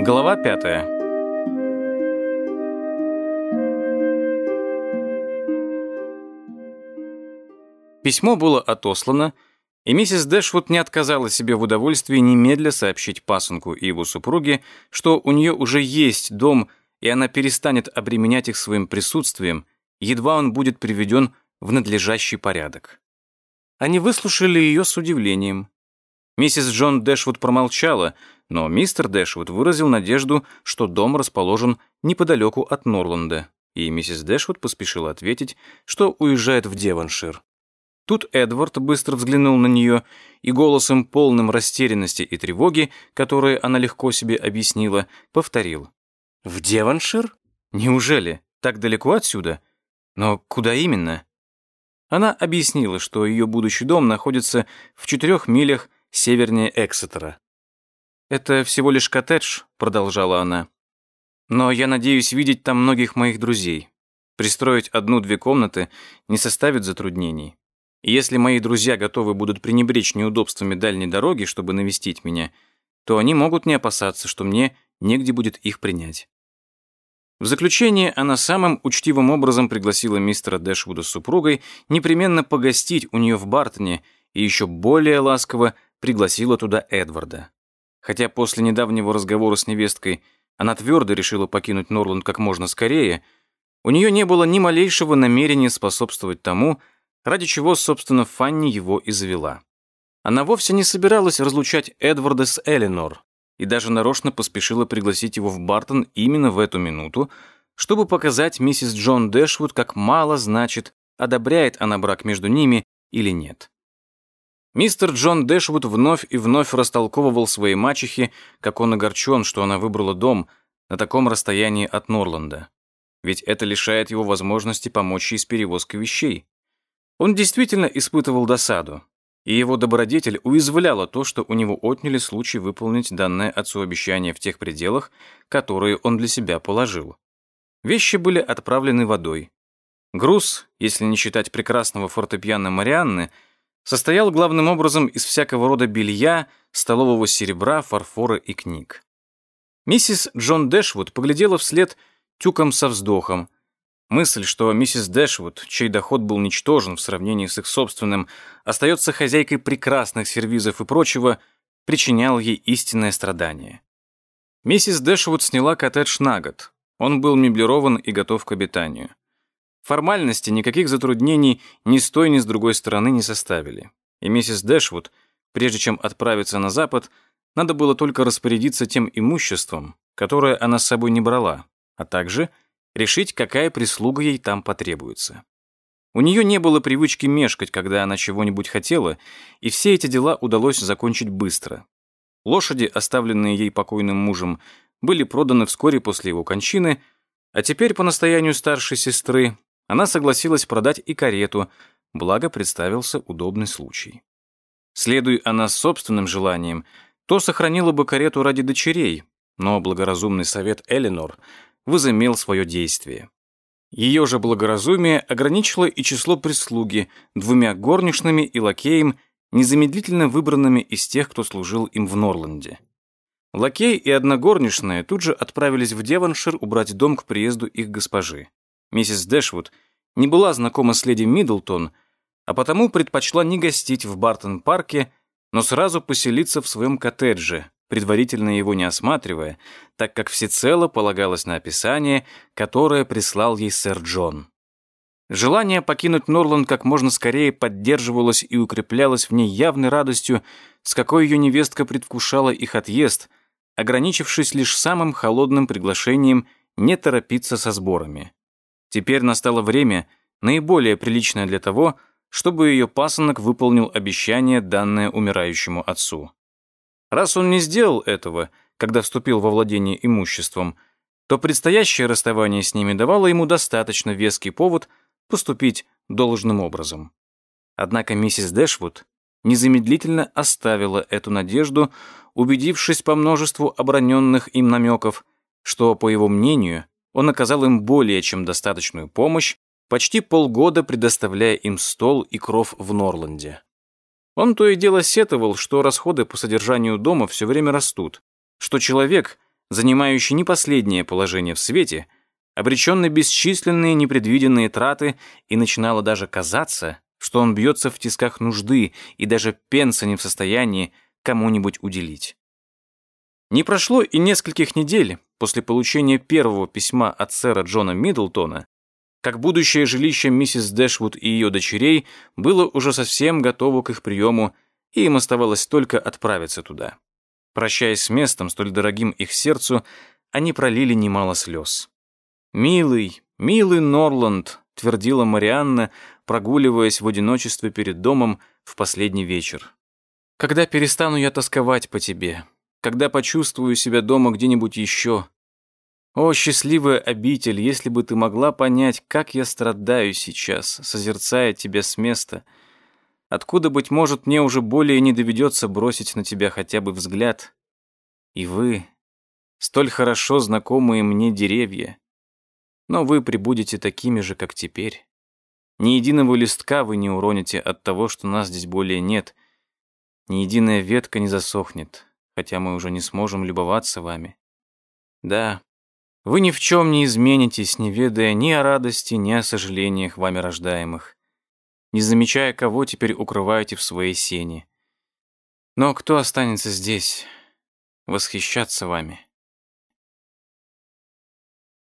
Глава пятая. Письмо было отослано, и миссис Дэшвуд не отказала себе в удовольствии немедля сообщить пасынку и его супруге, что у нее уже есть дом, и она перестанет обременять их своим присутствием, едва он будет приведен в надлежащий порядок. Они выслушали ее с удивлением. Миссис Джон Дэшвуд промолчала, но мистер Дэшвуд выразил надежду, что дом расположен неподалеку от Норланда, и миссис Дэшвуд поспешила ответить, что уезжает в Девоншир. Тут Эдвард быстро взглянул на нее и голосом полным растерянности и тревоги, которые она легко себе объяснила, повторил. «В Девоншир? Неужели? Так далеко отсюда? Но куда именно?» Она объяснила, что ее будущий дом находится в четырех милях севернее Эксетера. «Это всего лишь коттедж», — продолжала она. «Но я надеюсь видеть там многих моих друзей. Пристроить одну-две комнаты не составит затруднений. И если мои друзья готовы будут пренебречь неудобствами дальней дороги, чтобы навестить меня, то они могут не опасаться, что мне негде будет их принять». В заключение она самым учтивым образом пригласила мистера Дэшвуда с супругой непременно погостить у нее в Бартоне и еще более ласково пригласила туда Эдварда. Хотя после недавнего разговора с невесткой она твердо решила покинуть Норланд как можно скорее, у нее не было ни малейшего намерения способствовать тому, ради чего, собственно, Фанни его и завела. Она вовсе не собиралась разлучать Эдварда с Эленор и даже нарочно поспешила пригласить его в Бартон именно в эту минуту, чтобы показать миссис Джон Дэшвуд, как мало значит, одобряет она брак между ними или нет. Мистер Джон Дэшвуд вновь и вновь растолковывал своей мачехе, как он огорчен, что она выбрала дом на таком расстоянии от Норланда. Ведь это лишает его возможности помочь ей с перевозкой вещей. Он действительно испытывал досаду, и его добродетель уязвляла то, что у него отняли случай выполнить данное отцу обещание в тех пределах, которые он для себя положил. Вещи были отправлены водой. Груз, если не считать прекрасного фортепиано Марианны, состоял главным образом из всякого рода белья, столового серебра, фарфора и книг. Миссис Джон Дэшвуд поглядела вслед тюком со вздохом. Мысль, что миссис Дэшвуд, чей доход был ничтожен в сравнении с их собственным, остается хозяйкой прекрасных сервизов и прочего, причинял ей истинное страдание. Миссис Дэшвуд сняла коттедж на год. Он был меблирован и готов к обитанию. Формальности никаких затруднений ни с той, ни с другой стороны не составили. И миссис Дэшвуд, прежде чем отправиться на запад, надо было только распорядиться тем имуществом, которое она с собой не брала, а также решить, какая прислуга ей там потребуется. У нее не было привычки мешкать, когда она чего-нибудь хотела, и все эти дела удалось закончить быстро. Лошади, оставленные ей покойным мужем, были проданы вскоре после его кончины, а теперь, по настоянию старшей сестры, она согласилась продать и карету, благо представился удобный случай. Следуя она собственным желанием, то сохранила бы карету ради дочерей, но благоразумный совет Эленор возымел свое действие. Ее же благоразумие ограничило и число прислуги двумя горничными и лакеем, незамедлительно выбранными из тех, кто служил им в Норланде. Лакей и одна горничная тут же отправились в Девоншир убрать дом к приезду их госпожи. Миссис Дэшвуд не была знакома с леди Миддлтон, а потому предпочла не гостить в Бартон-парке, но сразу поселиться в своем коттедже, предварительно его не осматривая, так как всецело полагалось на описание, которое прислал ей сэр Джон. Желание покинуть Норланд как можно скорее поддерживалось и укреплялось в ней явной радостью, с какой ее невестка предвкушала их отъезд, ограничившись лишь самым холодным приглашением не торопиться со сборами. Теперь настало время, наиболее приличное для того, чтобы ее пасынок выполнил обещание, данное умирающему отцу. Раз он не сделал этого, когда вступил во владение имуществом, то предстоящее расставание с ними давало ему достаточно веский повод поступить должным образом. Однако миссис Дэшвуд незамедлительно оставила эту надежду, убедившись по множеству оброненных им намеков, что, по его мнению, он оказал им более чем достаточную помощь, почти полгода предоставляя им стол и кров в Норланде. Он то и дело сетовал, что расходы по содержанию дома все время растут, что человек, занимающий не последнее положение в свете, обречен на бесчисленные непредвиденные траты, и начинало даже казаться, что он бьется в тисках нужды и даже пенса не в состоянии кому-нибудь уделить. Не прошло и нескольких недель после получения первого письма от сэра Джона Миддлтона, как будущее жилище миссис Дэшвуд и ее дочерей было уже совсем готово к их приему, и им оставалось только отправиться туда. Прощаясь с местом, столь дорогим их сердцу, они пролили немало слез. «Милый, милый Норланд», — твердила Марианна, прогуливаясь в одиночестве перед домом в последний вечер. «Когда перестану я тосковать по тебе? Когда почувствую себя дома где-нибудь еще? О, счастливая обитель, если бы ты могла понять, как я страдаю сейчас, созерцая тебя с места, откуда, быть может, мне уже более не доведется бросить на тебя хотя бы взгляд. И вы, столь хорошо знакомые мне деревья, но вы прибудете такими же, как теперь». Ни единого листка вы не уроните от того, что нас здесь более нет. Ни единая ветка не засохнет, хотя мы уже не сможем любоваться вами. Да, вы ни в чем не изменитесь, не ведая ни о радости, ни о сожалениях вами рождаемых, не замечая, кого теперь укрываете в своей сене. Но кто останется здесь, восхищаться вами?